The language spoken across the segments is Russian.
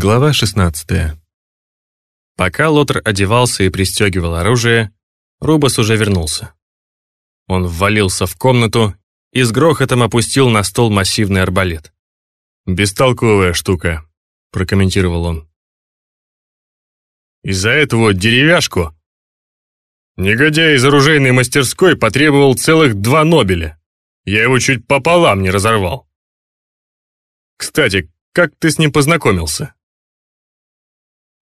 Глава 16. Пока Лотер одевался и пристегивал оружие, Рубас уже вернулся. Он ввалился в комнату и с грохотом опустил на стол массивный арбалет. «Бестолковая штука», — прокомментировал он. «Из-за этого деревяшку негодяй из оружейной мастерской потребовал целых два Нобеля. Я его чуть пополам не разорвал. Кстати, как ты с ним познакомился?»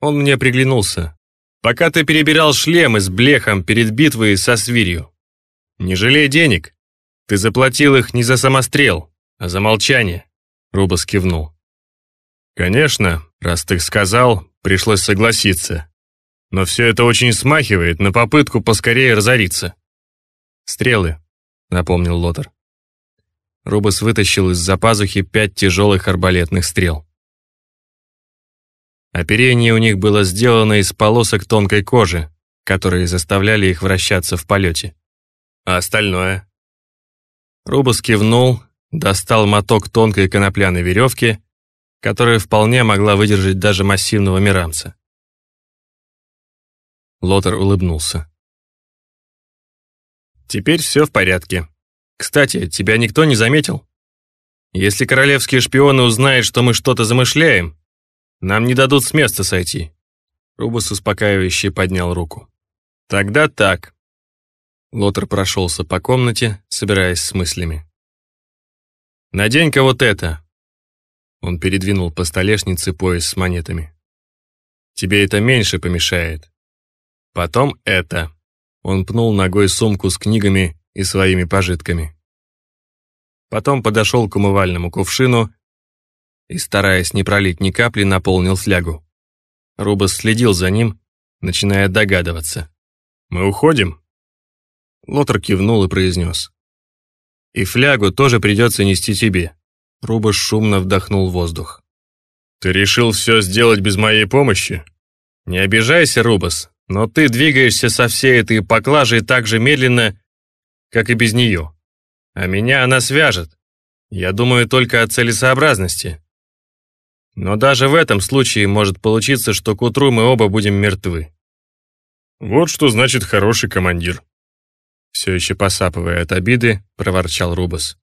Он мне приглянулся. Пока ты перебирал шлемы с блехом перед битвой со свирью. Не жалей денег. Ты заплатил их не за самострел, а за молчание. Рубас кивнул. Конечно, раз ты сказал, пришлось согласиться. Но все это очень смахивает на попытку поскорее разориться. Стрелы, напомнил Лотер. Рубас вытащил из-за пазухи пять тяжелых арбалетных стрел. Оперение у них было сделано из полосок тонкой кожи, которые заставляли их вращаться в полете. А остальное? Рубус кивнул, достал моток тонкой конопляной веревки, которая вполне могла выдержать даже массивного мирамца. Лотер улыбнулся. «Теперь все в порядке. Кстати, тебя никто не заметил? Если королевские шпионы узнают, что мы что-то замышляем, нам не дадут с места сойти». Рубус успокаивающе поднял руку. «Тогда так». Лотер прошелся по комнате, собираясь с мыслями. «Надень-ка вот это!» Он передвинул по столешнице пояс с монетами. «Тебе это меньше помешает. Потом это». Он пнул ногой сумку с книгами и своими пожитками. Потом подошел к умывальному кувшину и, стараясь не пролить ни капли, наполнил флягу. Рубас следил за ним, начиная догадываться. «Мы уходим?» Лотер кивнул и произнес. «И флягу тоже придется нести тебе». Рубас шумно вдохнул воздух. «Ты решил все сделать без моей помощи?» «Не обижайся, Рубас, но ты двигаешься со всей этой поклажей так же медленно, как и без нее. А меня она свяжет. Я думаю только о целесообразности. Но даже в этом случае может получиться, что к утру мы оба будем мертвы. Вот что значит хороший командир. Все еще посапывая от обиды, проворчал Рубас.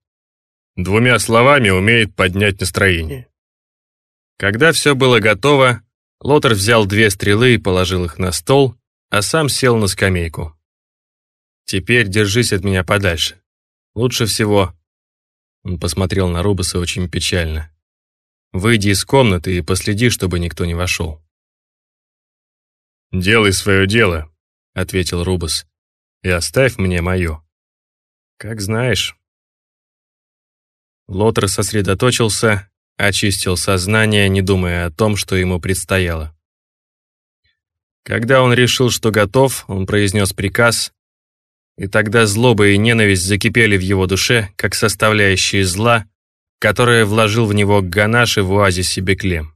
Двумя словами умеет поднять настроение. Когда все было готово, Лотер взял две стрелы и положил их на стол, а сам сел на скамейку. «Теперь держись от меня подальше. Лучше всего...» Он посмотрел на Рубаса очень печально. Выйди из комнаты и последи, чтобы никто не вошел. «Делай свое дело», — ответил Рубас, — «и оставь мне мое». «Как знаешь». Лотер сосредоточился, очистил сознание, не думая о том, что ему предстояло. Когда он решил, что готов, он произнес приказ, и тогда злоба и ненависть закипели в его душе, как составляющие зла, которое вложил в него Ганаши в оазисе Беклем.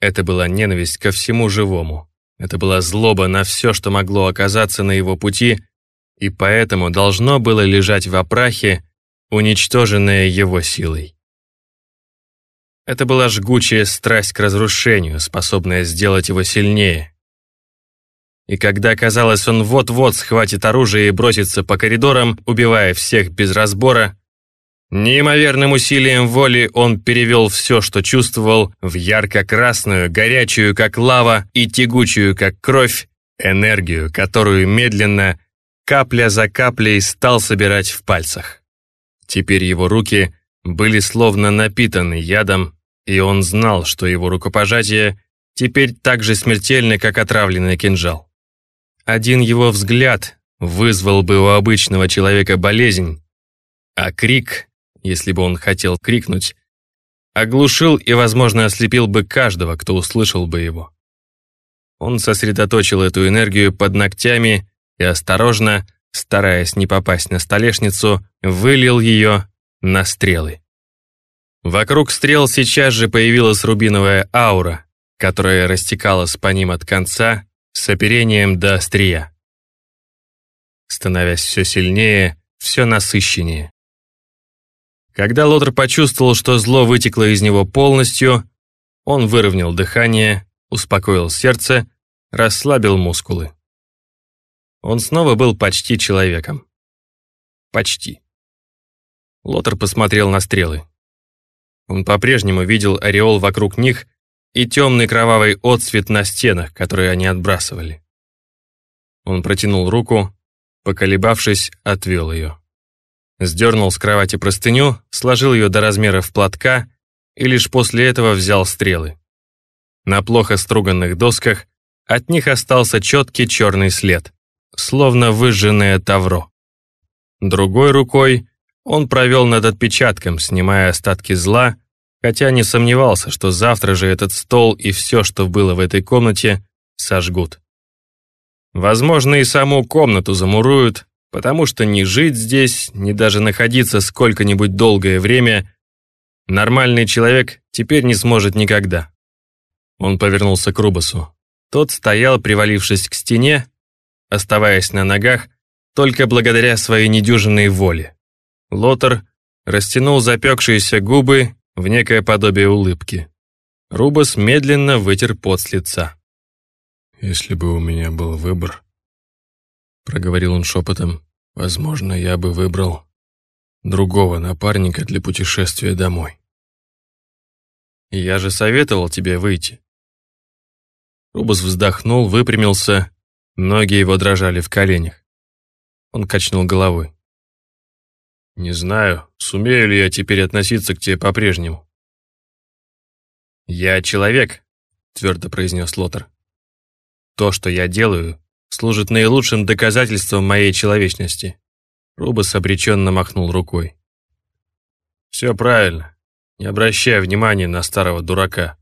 Это была ненависть ко всему живому. Это была злоба на все, что могло оказаться на его пути, и поэтому должно было лежать в опрахе, уничтоженное его силой. Это была жгучая страсть к разрушению, способная сделать его сильнее. И когда казалось, он вот-вот схватит оружие и бросится по коридорам, убивая всех без разбора, Неимоверным усилием воли он перевел все, что чувствовал, в ярко-красную, горячую, как лава, и тягучую, как кровь, энергию, которую медленно, капля за каплей, стал собирать в пальцах. Теперь его руки были словно напитаны ядом, и он знал, что его рукопожатие теперь так же смертельно, как отравленный кинжал. Один его взгляд вызвал бы у обычного человека болезнь, а крик если бы он хотел крикнуть, оглушил и, возможно, ослепил бы каждого, кто услышал бы его. Он сосредоточил эту энергию под ногтями и осторожно, стараясь не попасть на столешницу, вылил ее на стрелы. Вокруг стрел сейчас же появилась рубиновая аура, которая растекалась по ним от конца с оперением до острия, становясь все сильнее, все насыщеннее. Когда Лотер почувствовал, что зло вытекло из него полностью, Он выровнял дыхание, успокоил сердце, расслабил мускулы. Он снова был почти человеком. Почти. Лотер посмотрел на стрелы. Он по-прежнему видел ореол вокруг них и темный кровавый отсвет на стенах, которые они отбрасывали. Он протянул руку, поколебавшись, отвел ее. Сдернул с кровати простыню, сложил ее до размеров платка и лишь после этого взял стрелы. На плохо струганных досках от них остался четкий черный след, словно выжженное тавро. Другой рукой он провел над отпечатком, снимая остатки зла, хотя не сомневался, что завтра же этот стол и все, что было в этой комнате, сожгут. Возможно, и саму комнату замуруют, потому что ни жить здесь, ни даже находиться сколько-нибудь долгое время нормальный человек теперь не сможет никогда. Он повернулся к Рубасу. Тот стоял, привалившись к стене, оставаясь на ногах только благодаря своей недюжинной воле. Лотер растянул запекшиеся губы в некое подобие улыбки. Рубас медленно вытер пот с лица. «Если бы у меня был выбор», — проговорил он шепотом, «возможно, я бы выбрал другого напарника для путешествия домой». «Я же советовал тебе выйти». Рубас вздохнул, выпрямился, ноги его дрожали в коленях. Он качнул головой. Не знаю, сумею ли я теперь относиться к тебе по-прежнему. «Я человек», — твердо произнес Лотер. «То, что я делаю, служит наилучшим доказательством моей человечности». Рубас обреченно махнул рукой. «Все правильно. Не обращай внимания на старого дурака».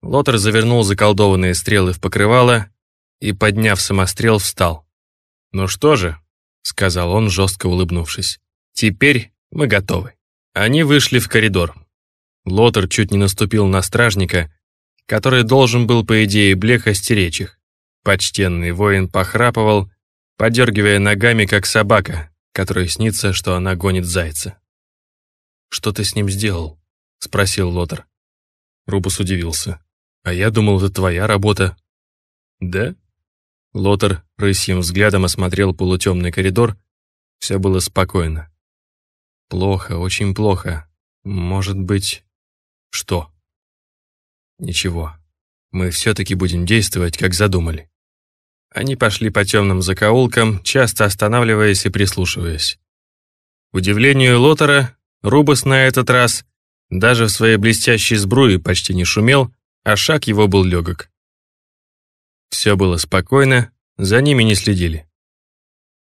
Лотер завернул заколдованные стрелы в покрывало и, подняв самострел, встал. «Ну что же, сказал он, жестко улыбнувшись. «Теперь мы готовы». Они вышли в коридор. Лотер чуть не наступил на стражника, который должен был, по идее, Блеха стеречь их. Почтенный воин похрапывал, подергивая ногами, как собака, которой снится, что она гонит зайца. «Что ты с ним сделал?» — спросил Лотер. Рубус удивился. «А я думал, это твоя работа». «Да?» Лотер рысьим взглядом осмотрел полутемный коридор. Все было спокойно. Плохо, очень плохо. Может быть... Что? Ничего. Мы все-таки будем действовать, как задумали. Они пошли по темным закоулкам, часто останавливаясь и прислушиваясь. К удивлению Лотера, Рубас на этот раз даже в своей блестящей сбруе почти не шумел, а шаг его был легок. Все было спокойно, за ними не следили.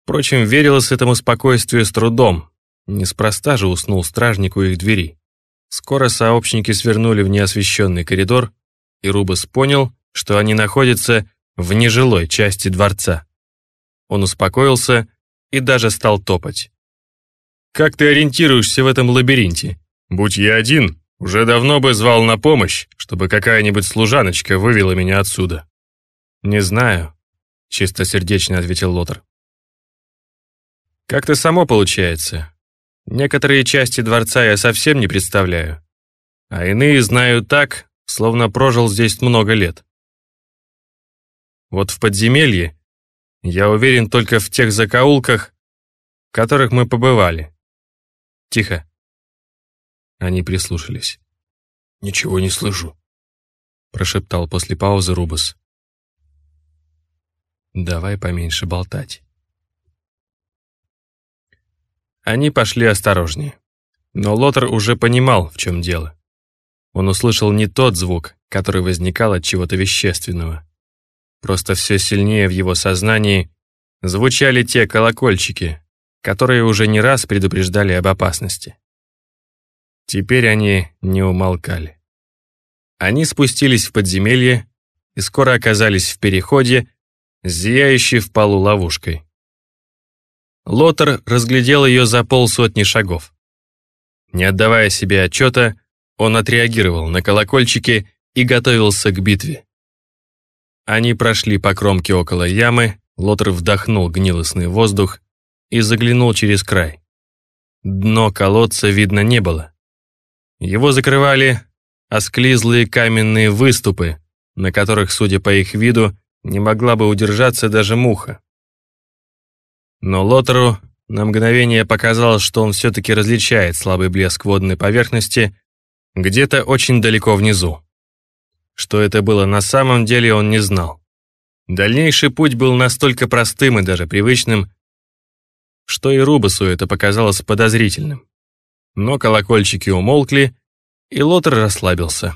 Впрочем, верилось этому спокойствию с трудом. Неспроста же уснул стражник у их двери. Скоро сообщники свернули в неосвещенный коридор, и Рубас понял, что они находятся в нежилой части дворца. Он успокоился и даже стал топать. «Как ты ориентируешься в этом лабиринте? Будь я один, уже давно бы звал на помощь, чтобы какая-нибудь служаночка вывела меня отсюда». «Не знаю», — чистосердечно ответил Лотер. «Как-то само получается. Некоторые части дворца я совсем не представляю, а иные знаю так, словно прожил здесь много лет. Вот в подземелье я уверен только в тех закоулках, в которых мы побывали. Тихо». Они прислушались. «Ничего не слышу», — прошептал после паузы Рубас. Давай поменьше болтать. Они пошли осторожнее. Но Лотер уже понимал, в чем дело. Он услышал не тот звук, который возникал от чего-то вещественного. Просто все сильнее в его сознании звучали те колокольчики, которые уже не раз предупреждали об опасности. Теперь они не умолкали. Они спустились в подземелье и скоро оказались в переходе, зияющей в полу ловушкой. Лотер разглядел ее за полсотни шагов. Не отдавая себе отчета, он отреагировал на колокольчики и готовился к битве. Они прошли по кромке около ямы, Лотер вдохнул гнилостный воздух и заглянул через край. Дно колодца видно не было. Его закрывали осклизлые каменные выступы, на которых, судя по их виду, не могла бы удержаться даже муха. Но Лотеру на мгновение показалось, что он все-таки различает слабый блеск водной поверхности где-то очень далеко внизу. Что это было на самом деле, он не знал. Дальнейший путь был настолько простым и даже привычным, что и Рубасу это показалось подозрительным. Но колокольчики умолкли, и Лотер расслабился.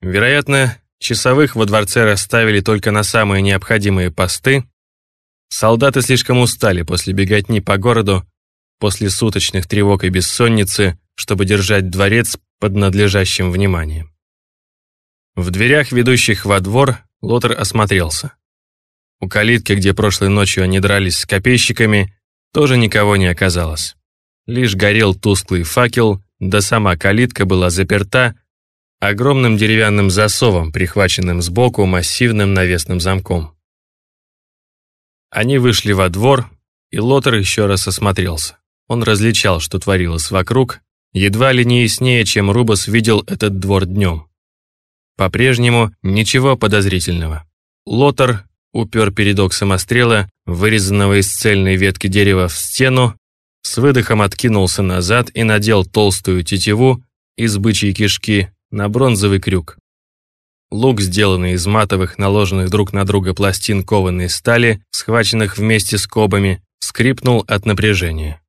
Вероятно, часовых во дворце расставили только на самые необходимые посты. Солдаты слишком устали после беготни по городу, после суточных тревог и бессонницы, чтобы держать дворец под надлежащим вниманием. В дверях, ведущих во двор, Лотер осмотрелся. У калитки, где прошлой ночью они дрались с копейщиками, тоже никого не оказалось. Лишь горел тусклый факел, да сама калитка была заперта огромным деревянным засовом, прихваченным сбоку массивным навесным замком. Они вышли во двор, и Лотер еще раз осмотрелся. Он различал, что творилось вокруг, едва ли не яснее, чем Рубас видел этот двор днем. По-прежнему ничего подозрительного. Лотер упер передок самострела, вырезанного из цельной ветки дерева, в стену, с выдохом откинулся назад и надел толстую тетиву из бычьей кишки на бронзовый крюк. Лук, сделанный из матовых, наложенных друг на друга пластин кованой стали, схваченных вместе с кобами, скрипнул от напряжения.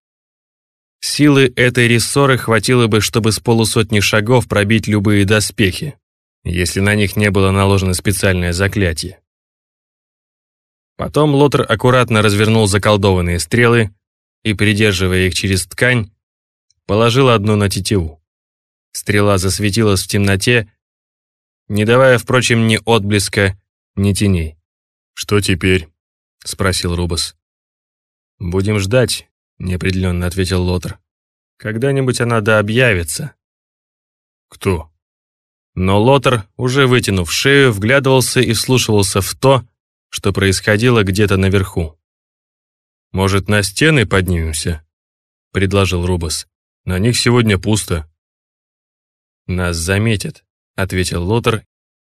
Силы этой рессоры хватило бы, чтобы с полусотни шагов пробить любые доспехи, если на них не было наложено специальное заклятие. Потом Лотер аккуратно развернул заколдованные стрелы и, придерживая их через ткань, положил одну на тетиву. Стрела засветилась в темноте, не давая, впрочем, ни отблеска, ни теней. «Что теперь?» — спросил Рубас. «Будем ждать», — неопределенно ответил Лотер. «Когда-нибудь она да объявится». «Кто?» Но Лотер, уже вытянув шею, вглядывался и вслушивался в то, что происходило где-то наверху. «Может, на стены поднимемся?» — предложил Рубас. «На них сегодня пусто». «Нас заметят», — ответил Лотер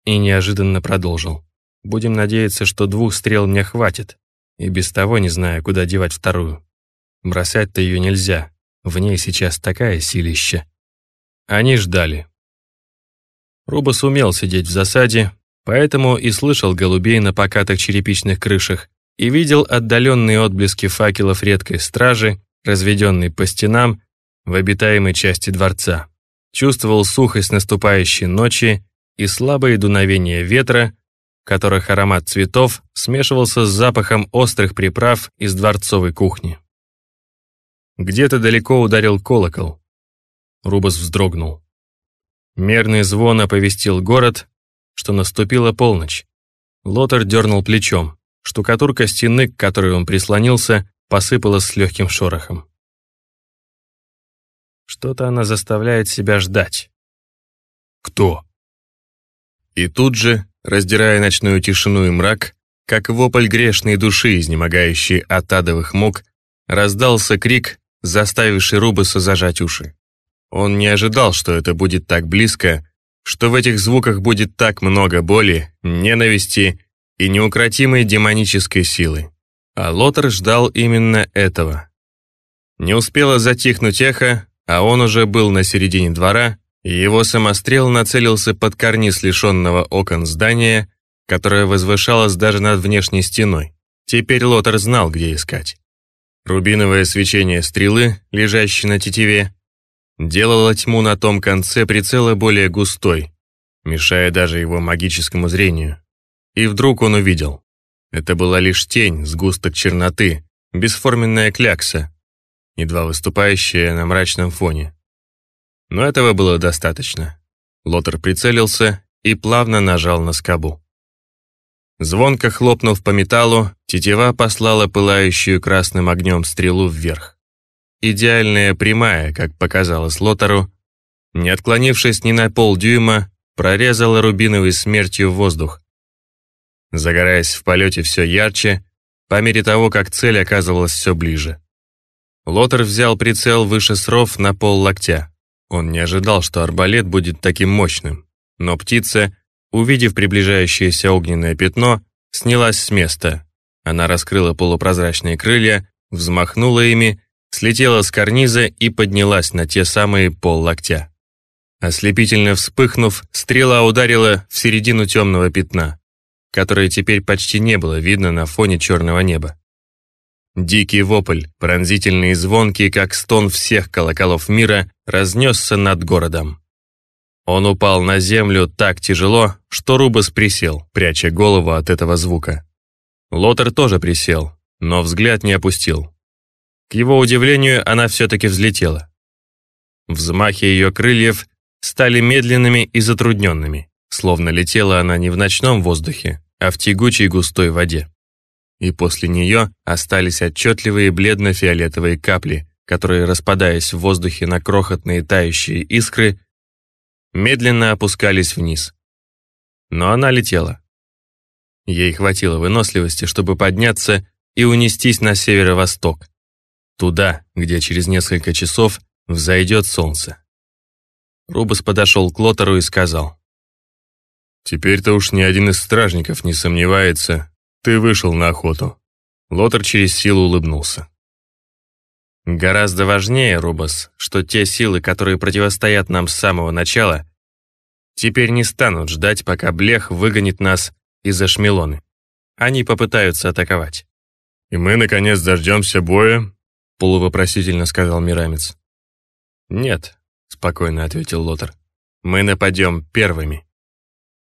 и неожиданно продолжил. «Будем надеяться, что двух стрел мне хватит, и без того не знаю, куда девать вторую. Бросать-то ее нельзя, в ней сейчас такая силища». Они ждали. Рубас умел сидеть в засаде, поэтому и слышал голубей на покатых черепичных крышах и видел отдаленные отблески факелов редкой стражи, разведенной по стенам в обитаемой части дворца. Чувствовал сухость наступающей ночи и слабое дуновение ветра, которых аромат цветов смешивался с запахом острых приправ из дворцовой кухни. Где-то далеко ударил колокол. Рубас вздрогнул. Мерный звон оповестил город, что наступила полночь. Лотер дернул плечом. Штукатурка стены, к которой он прислонился, посыпалась с легким шорохом. Что-то она заставляет себя ждать. Кто? И тут же, раздирая ночную тишину и мрак, как вопль грешной души, изнемогающей от адовых мук, раздался крик, заставивший Рубаса зажать уши. Он не ожидал, что это будет так близко, что в этих звуках будет так много боли, ненависти и неукротимой демонической силы. А Лотер ждал именно этого. Не успело затихнуть эхо, а он уже был на середине двора, и его самострел нацелился под карниз лишенного окон здания, которое возвышалось даже над внешней стеной. Теперь Лотер знал, где искать. Рубиновое свечение стрелы, лежащей на тетиве, делало тьму на том конце прицела более густой, мешая даже его магическому зрению. И вдруг он увидел. Это была лишь тень, сгусток черноты, бесформенная клякса, едва выступающая на мрачном фоне. Но этого было достаточно. Лотер прицелился и плавно нажал на скобу. Звонко хлопнув по металлу, тетива послала пылающую красным огнем стрелу вверх идеальная прямая, как показалось Лотару, не отклонившись ни на полдюйма, прорезала рубиновой смертью воздух. Загораясь в полете все ярче, по мере того, как цель оказывалась все ближе. Лотер взял прицел выше сров на пол локтя. Он не ожидал, что арбалет будет таким мощным, но птица, увидев приближающееся огненное пятно, снялась с места. Она раскрыла полупрозрачные крылья, взмахнула ими, слетела с карниза и поднялась на те самые пол локтя. Ослепительно вспыхнув, стрела ударила в середину темного пятна, которое теперь почти не было видно на фоне черного неба. Дикий вопль, пронзительный и звонкий, как стон всех колоколов мира, разнесся над городом. Он упал на землю так тяжело, что Рубас присел, пряча голову от этого звука. Лотер тоже присел, но взгляд не опустил. К его удивлению, она все-таки взлетела. Взмахи ее крыльев стали медленными и затрудненными, словно летела она не в ночном воздухе, а в тягучей густой воде. И после нее остались отчетливые бледно-фиолетовые капли, которые, распадаясь в воздухе на крохотные тающие искры, медленно опускались вниз. Но она летела. Ей хватило выносливости, чтобы подняться и унестись на северо-восток, туда, где через несколько часов взойдет солнце. Рубас подошел к Лотеру и сказал. «Теперь-то уж ни один из стражников не сомневается, ты вышел на охоту». Лотер через силу улыбнулся. «Гораздо важнее, Рубас, что те силы, которые противостоят нам с самого начала, теперь не станут ждать, пока Блех выгонит нас из-за Шмелоны. Они попытаются атаковать». «И мы, наконец, дождемся боя?» полувопросительно сказал Мирамец. «Нет, спокойно ответил Лотер. «Мы нападем первыми».